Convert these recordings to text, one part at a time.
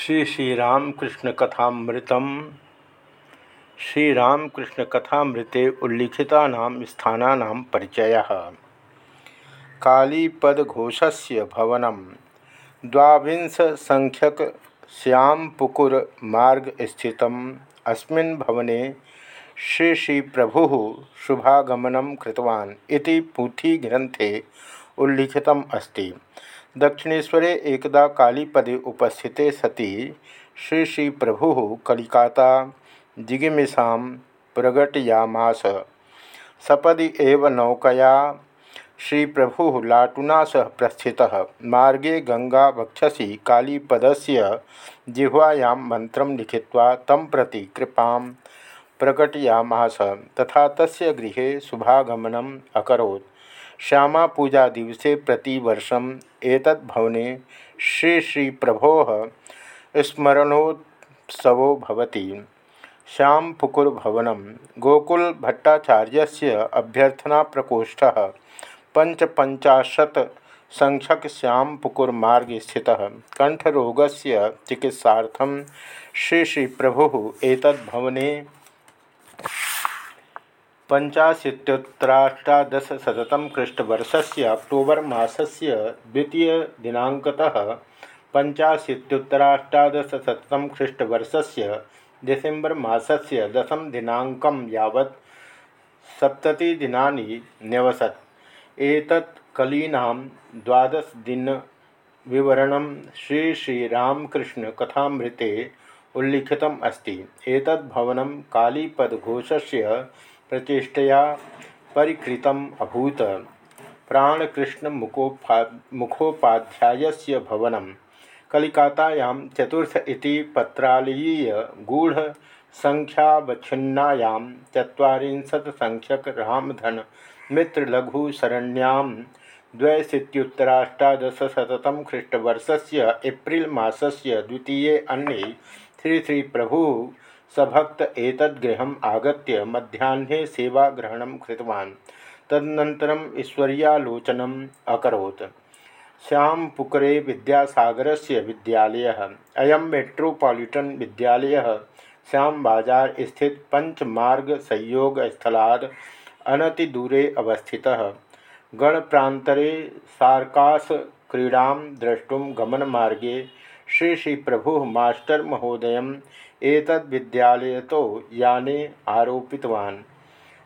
श्री श्री श्रीरामकृष्ण कथामृतम श्रीरामकृष्ण कथामृते उल्लिखिता स्थाना परिचय। कालीपदघोषस्य भवनं। द्वांश संख्यक श्यामपुकुर मार्ग स्थितम्। अस्मिन् भवने श्री श्री प्रभु कृतवान् इति ग्रंथे उल्लिखितम् अस्ति। दक्षिणेशरे एकदा कालीपदे उपस्थिते सति। श्री श्री प्रभु कलिकाता जिगिमिशा प्रगटयामास। सपदि एव नौकया। श्री प्रभु लाटुना सह प्रस्थितः। मार्गे गंगा वक्षसी कालीपदस्य जिह्वायां मंत्रं लिखित्वा तं प्रति कृपां प्रकटयामास। तथा तस्य गृहे शुभागमनम् अकरोत्। श्यामा पूजा दिवसे प्रतिवर्षम एतद्भवने श्री श्री प्रभो स्मरणोत्सव भवति। श्याम पुकुर भवनम। गोकुल भट्टाचार्य अभ्यर्थना प्रकोष्ठ। पंचपंचाशत संख्यक श्याम पुकुर मार्ग स्थित कंठरोग से चिकित्सा श्री श्री प्रभु एतद्भवने पंचाशीत्युत्तराष्टादशतम ख्रीष्टवर्ष से अक्टोबर मासस्य द्वितीयदिनांकतः पंचाशीत्युत्तराष्टादशतम ख्रीष्टवर्ष से डिसेम्बर मासस्य दशम दिनांकं यावत् सप्ततिदिनानि न्यवसत्। एतत् कलीनां द्वादशदिनविवरणं श्री श्रीरामकृष्णकथामृते उल्लिखितम् अस्ति। एतद् भवनं कालीपदघोषस्य प्रचेष्टया परिकृत अभूत। प्राणकृष्ण मुखोपा मुखोपाध्याय भवन। कलिकातायां चतुर्थ इति पत्रालीय गूढ़ संख्यावच्छिन्नायां संख्यक रामधन मित्र लघु शरण्यां द्वैशीत्युत्तराष्टादशशततम ख्रीष्टवर्षस्य एप्रिल मासस्य द्वितीये अन्ने श्री श्री प्रभु सभक्त एतद्गृहम् आगत्य मध्याह्ने सेवाग्रहणं कृतवान्। तदनन्तरम् ईश्वर्यालोचनम् अकरोत्। श्यामपुकरे विद्यासागरस्य विद्यालयः, अयं मेट्रोपालिटन् विद्यालयः, श्याम बाज़ार स्थित पंचमार्ग संयोग स्थलाद अनतिदूरे अवस्थितः। गणप्रान्तरे सार्कास क्रीड़ा द्रष्टुम गमनमार्गे श्री श्री प्रभु मास्टर महोदय एतद्विद्यालय तो याने आरोपितवान्।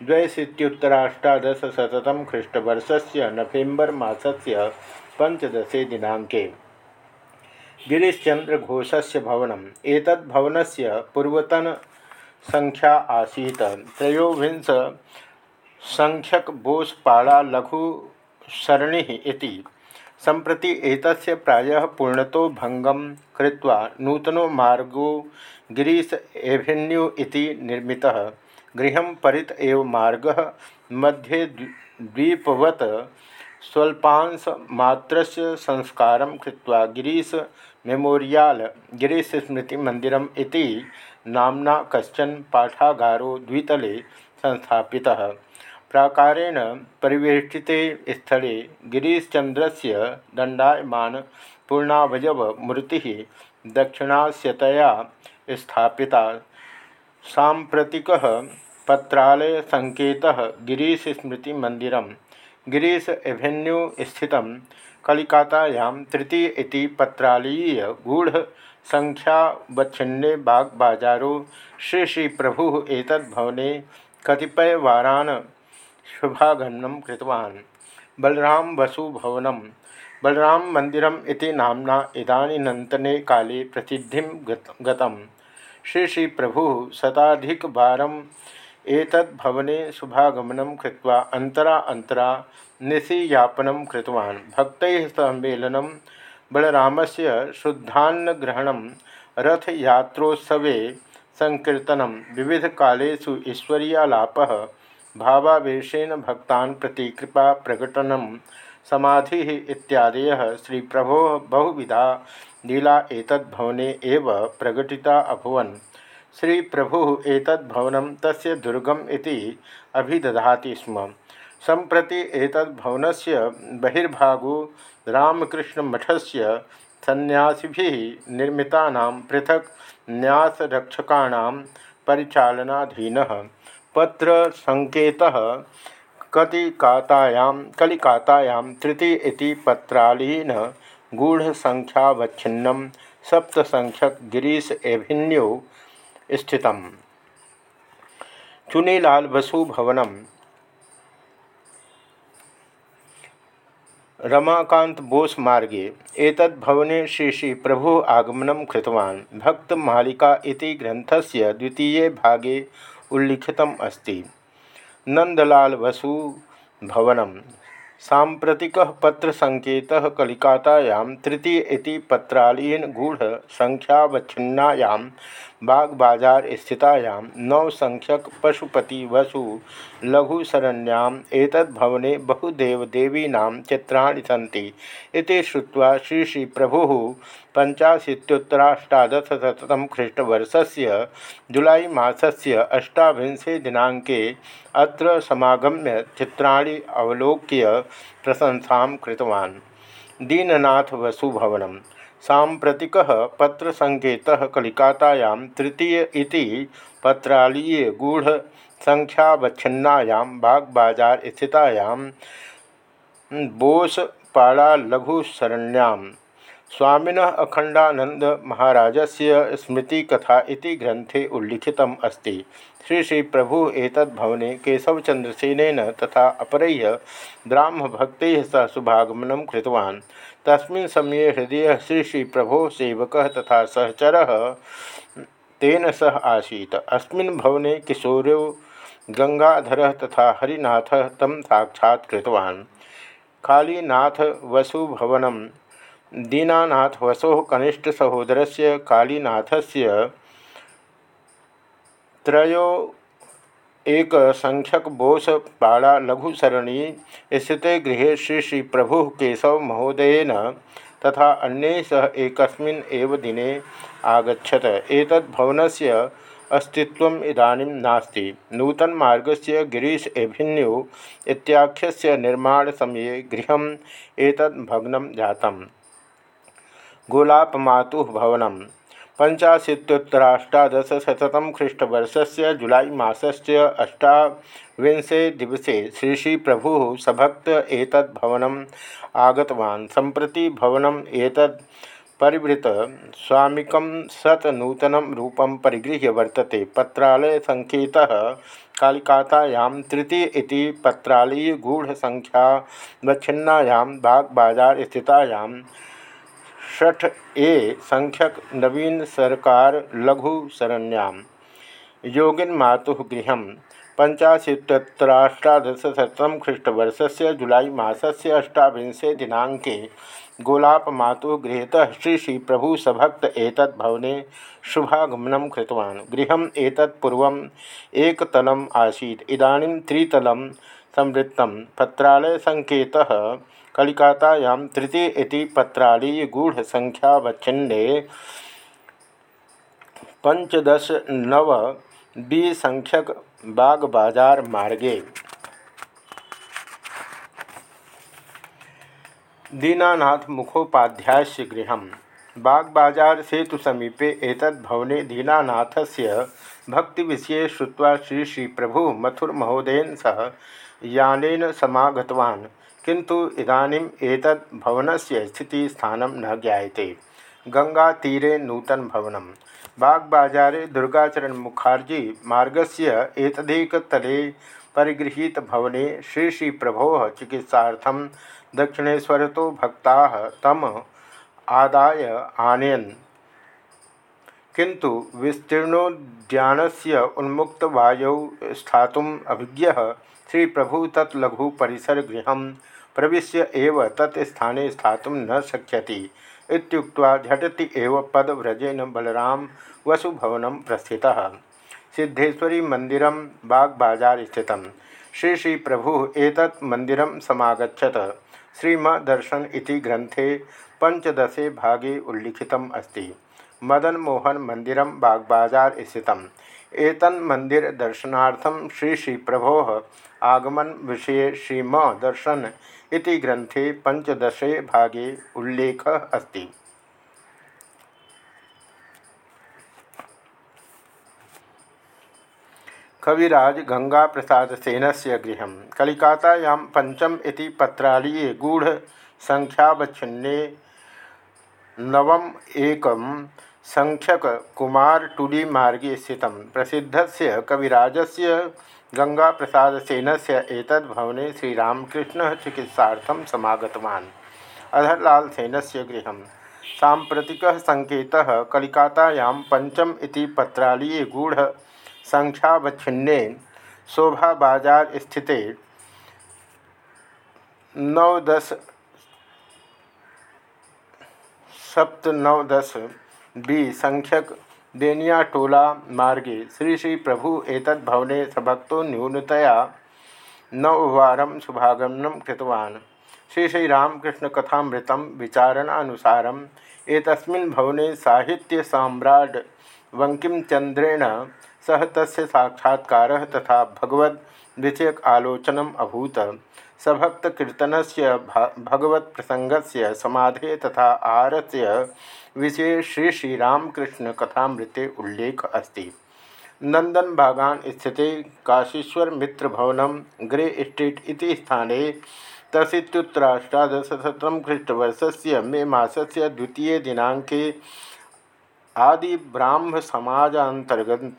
द्वयशीत्युत्तराष्टादशशततम ख्रीष्टवर्षस्य नवेम्बर् मासस्य पञ्चदशे दिनाङ्के गिरीशचन्द्रघोषस्य भवनम् एतद्भवनस्य पूर्वतनसङ्ख्या आसीत्। त्रयोविंशसङ्ख्यकबोसपाडा लघुसरणिः इति। संप्रति एतस्य प्रायः पूर्णतो भङ्गं कृत्वा नूतनो मार्गो गिरीश एवेन्यू इति निर्मितः, गृहं परित एव मार्गः, मध्ये द्वीपवत् स्वल्पांश मात्रस्य संस्कारं कृत्वा गिरीश मेमोरियाल, गिरीश स्मृति मंदिरम इति नामना कश्चन पाठागारो द्वितले संस्थापितः। प्राकारेण परिवेष्टिते स्थले गिरीशचंद्र से दंडायमान पूर्णावयव मूर्ति दक्षिणास्यतया स्थापिता। सांप्रतिक पत्रालय संकेत गिरीश स्मृति मंदिर गिरीश एवेन्यू स्थित कलिकातायां तृतीय पत्रालीय गूढ़ संख्यावच्छिन्ने बाग बाजारो श्री श्री प्रभु एतद्भवने कतिपय वारान शुभागमनं कृतवान्। बलराम वसु भवनं बलराम मंदिरम इति नामना इदानीन्तने काले प्रसिद्धि गतम्। श्री श्री प्रभु शताधिक बारम एतद्भवने शुभागमनं कृत्वा अंतरा अंतरा निशियापनं कृतवान्। भक्तैः सह मेलनं बलरामस्य शुद्धान्नग्रहणं रथयात्रोत्सवे संकीर्तनं विविधकालेषु ईश्वर्यालापः, भावावेशेन भक्तान् प्रति कृपा प्रकटनं समाधि इत्यादयः श्री प्रभो बहुविधा। लीला एतद्भवने एव प्रकटिता अभवन्। श्री प्रभु एतद्भवनं तस्य दुर्गम इति अभिदधाति स्म। सम्प्रति एतद्भवनस्य बहिर्भागो रामकृष्णमठस्य सन्यासी निर्मिता पृथक न्यासरक्षकाण परिचालनाधीन। पत्र संकेत कतिकातायां कलिकातायां तृतीय इति पत्रालीन गूढ़संख्यावच्छिन्नं सप्तसंख्यक गिरीश एभिन्यू स्थित चुनीलाल बसु भवनम रमाकांत बोस मार्गे एतद्भवने श्री श्री प्रभु आगमन कृतवान्। भक्त मालिका इति ग्रंथस्य द्वितीये भागे उल्लिखितम् अस्ति। नंदलाल बसु भवनम। सांप्रतिक पत्र संकेत कलिकातायां तृतीय पत्रालीन गूढ़ संख्यावच्छिन्नायां बाग बाज़ार स्थितायां वसु लघुशरण्याम एतद्भवने बहुदेवदेवीनां चित्राणि सन्ति। इति श्रुत्वा श्री श्री प्रभु पंचाशीत्युत्तराष्टादशतम ख्रीष्टवर्षस्य जुलाई मासस्य अष्टाविंशे दिनांके अत्र समागम्य चित्राणि अवलोक्य प्रशंसा कृतवान्। दीननाथ वसुभवनम् सांप्रतिक पत्र संकेत कलिकातायां तृतीय इति पत्रालीय गूढ़ संख्यावच्छिन्नायां बागबाजार स्थितायां स्वामिन अखंडानंद महाराजस्य स्मृति कथा इति ग्रंथे उल्लिखितम् अस्ति। श्री श्री प्रभु एतद्भवने केशवचंद्रसेन तथा अपरैः ब्राह्मभक्तैः सह शुभागमनं कृतवान्। तस्मिन् समये हृदय श्री श्री प्रभो सेवक तथा सहचर, तेन सह आसीत्। अस्मिन् भवने किशोरो गंगाधर तथा हरिनाथ तम साक्षात् कृतवान्। कालीनाथ वसुभवनं दीनानाथ वसो कनिष्ठ सहोदरस्य कालीनाथस्य त्रयो एक संख्यक बोस पाड़ा लघुसरणी स्थित गृह श्री श्री प्रभु केशव महोदयन तथा अन्य सह एक दिने आगछत एक भवनस्य अस्तित्वम् इदानीं नास्ति। नूतनमार्गस्य गिरीश एभिन्यू इत्याख्यस्य निर्माणसमये गृहम् एतद् भग्नं जातं गोलापमातुः भवनं पंचाशीत्युत्तराष्टादशशतम ख्रीष्टवर्ष से जुलाई मासस्य अष्टाविंशे दिवसे श्री श्री प्रभु सभक्त एतद्भवनम् आगतवान्। सम्प्रति भवनम् एतद् परिवृत स्वामिकं सत नूतन रूपं परिगृह्य वर्तते। संकेतः कालिकातायां तृतीय इति वच्छिन्नायां बाज़ार स्थितायां षठ ए संख्यक नवीन सरकार लघु शरण्याम, योगिन मातु गृह पंचाशीत्तराष्टादशतम ख्रीष्टवर्ष से जुलाई मसल अष्टाविंशे दिनाक गोलाप मातु गृहतः श्री श्री प्रभु सभक्त एतद्भवने शुभागमनं कृतवान्। गृहम् एतत्पूर्वम् एकतलम् आसीत्। इदानीं त्रितलं संवृत्तं पत्रालयसङ्केतः कलिकातायां तृतीय इति पत्रालीय गूढ़ पंचदश नव बी संख्यक बाग बाज़ार मार्गे। दीनानाथ मुखोपाध्याय गृह बाग बाज़ार सेतु समीपे एतद् भवने दीनानाथस्य भक्ति विषय श्रुत्वा श्री श्री प्रभु मथुर महोदयन सह यानेन समागतवान्। किंतु इदानीम एतद् भवनस्य स्थिति स्थानं न ज्ञायते। गंगातीरे नूतन भवनं बागबाजारे दुर्गाचरण मुखार्जी मार्गस्य श्री प्रभो चिकित्सार्थं दक्षिणेश्वरतो भक्ताः तम आदाय आनयन। किंतु विस्तीर्णोद्यानस्य उन्मुक्तवायौ स्थातुम् अभिज्ञः श्री प्रभु तत्लघु परिसर गृह प्रवेश एव तत्स्थाने स्थातुं न इत्युक्त्वा झटति एव बलराम वसुभवन प्रस्थितः। सिद्धेश्वरी मंदिर बाग्बाजार स्थित श्री श्री प्रभु एतत् मंदिर समागछत श्रीमदर्शन ग्रंथे पंचदशे भागे उल्लिखितम् अस्ति। मदन मोहन मंदिर बागबाजार स्थित एतन्मंदिर दर्शनार्थम श्री श्री प्रभो आगमन विषय श्रीम दर्शन इति ग्रंथे पंचदशे भागे उल्लेख अस्त। कविराज गंगा प्रसाद सेन से गृह कलिकता पंचम इति पत्रालीय गूढ़ संख्यावच्छिन्ने नवम एकम संख्यक कुमार टुडी मार्गे स्थित। प्रसिद्ध से कविराजस्य गंगा प्रसाद सेन से एतद्भवने श्रीरामकृष्ण चिकित्सा समागतवान्। अधरलाल सेन से गृह सांप्रतिक संकेत कलिकातायां पंचम इति गूढ़ संख्यावच्छिन्ने शोभा बाज़ार स्थिते नवदश सप्त नवदश बी, संख्यक देनिया टोला मार्गे। श्री श्री प्रभु एतद्भवने सभक्तो न्यूनतया नववारं शुभागमनं कृतवान्। श्री श्री रामकृष्ण कथामृतं विचारणानुसारम्। एतस्मिन् भवने साहित्य सम्राट बंकिमचंद्रेण सह तस्य साक्षात्कार तथा भगवद विषयक आलोचनम अभूत। सभक्तकीर्तन से भगवत प्रसंग से समाधे तथा आहार से विषय श्री श्रीरामकृष्ण कथामृते उल्लेख अस्त। नंदन बागान स्थित काशीश्वर मित्र भवन ग्रे स्ट्रीट इति स्थाने ख्रीष्टवर्ष से मे मसल द्वितीय दिनांके आदि ब्राह्म समाजांतर्गत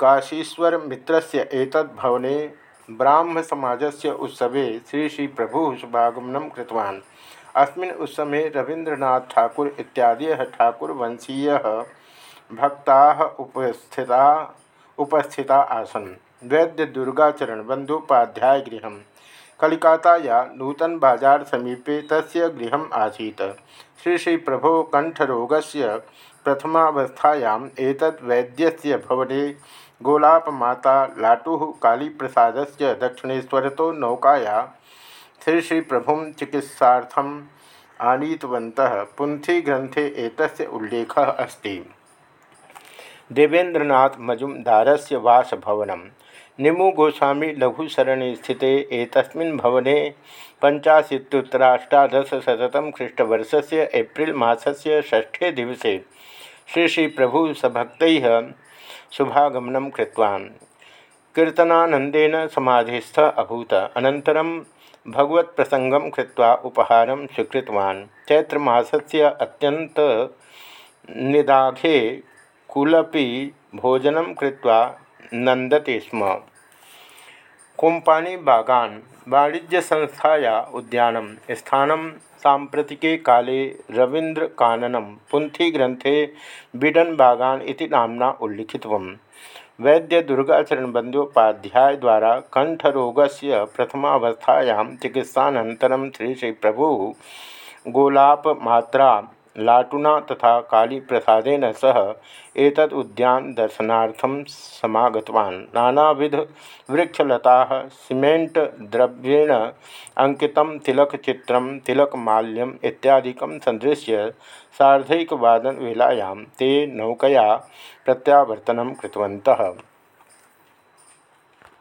काशीश्वर मित्र भवने ब्राह्म समाजस्य उत्सवे श्री श्री प्रभु शुभागमन कृतवान्। अस्मिन् उत्सवे रवीन्द्रनाथ ठाकुर इत्यादि ठाकुर वंशीय भक्ता उपस्थिता उपस्थिता आसन। वैद्य दुर्गाचरण बंदोपाध्याय गृह कलिकाताया नूतन बाज़ार समीपे तस्य गृहम् आसीत्। श्री श्री प्रभो कंठरोगस्य प्रथमावस्थायाम् एतद् वैद्यस्य भवने गोलापमाता लाटुः कालीप्रसादस्य दक्षिणेश्वरतो नौकाया। श्री श्री प्रभुं चिकित्सार्थम् आनीतवन्तः। पुंथीग्रन्थे एतस्य उल्लेखः अस्ति। देवेन्द्रनाथ मजुमदारस्य वासभवनम्। निमु गोस्वामी लघुशरण स्थित एक भवने से मसल षष्ठे दिवसे श्री श्री प्रभु सभक्त शुभागमन कीर्तनानंदेन समाधिस्थ अभूत। अनन्तरं भगवत प्रसंगम कृत्वा उपहार स्वीकृतवान्। अत्यंत निदाघे कुलपि भोजनं कृत्वा नंदते स्म। कोम्पानी बागान वाणिज्य संस्थाया उद्यानम स्थानम सांप्रतिके काले रवींद्र काननम पुंथी ग्रंथे बिडन बागान इति नामना उल्लिखितवम। वैद्य दुर्गाचरण बंदोपाध्याय द्वारा कंठरोग से प्रथमावस्थायां चिकित्सानन्तरं श्री श्री प्रभु गोलाप मात्रा लाटुना तथा काली प्रसादेन सह एतद उद्यान दर्शनार्थम समागतवान्। नानाविध वृक्षलता, सीमेंट द्रव्येण अंकितम तिलक चित्रम तिलक माल्यम इत्यादिकं सदृश्य सार्धैकवादन वेलायां ते नौकया प्रत्यावर्तनं कृतवन्तः।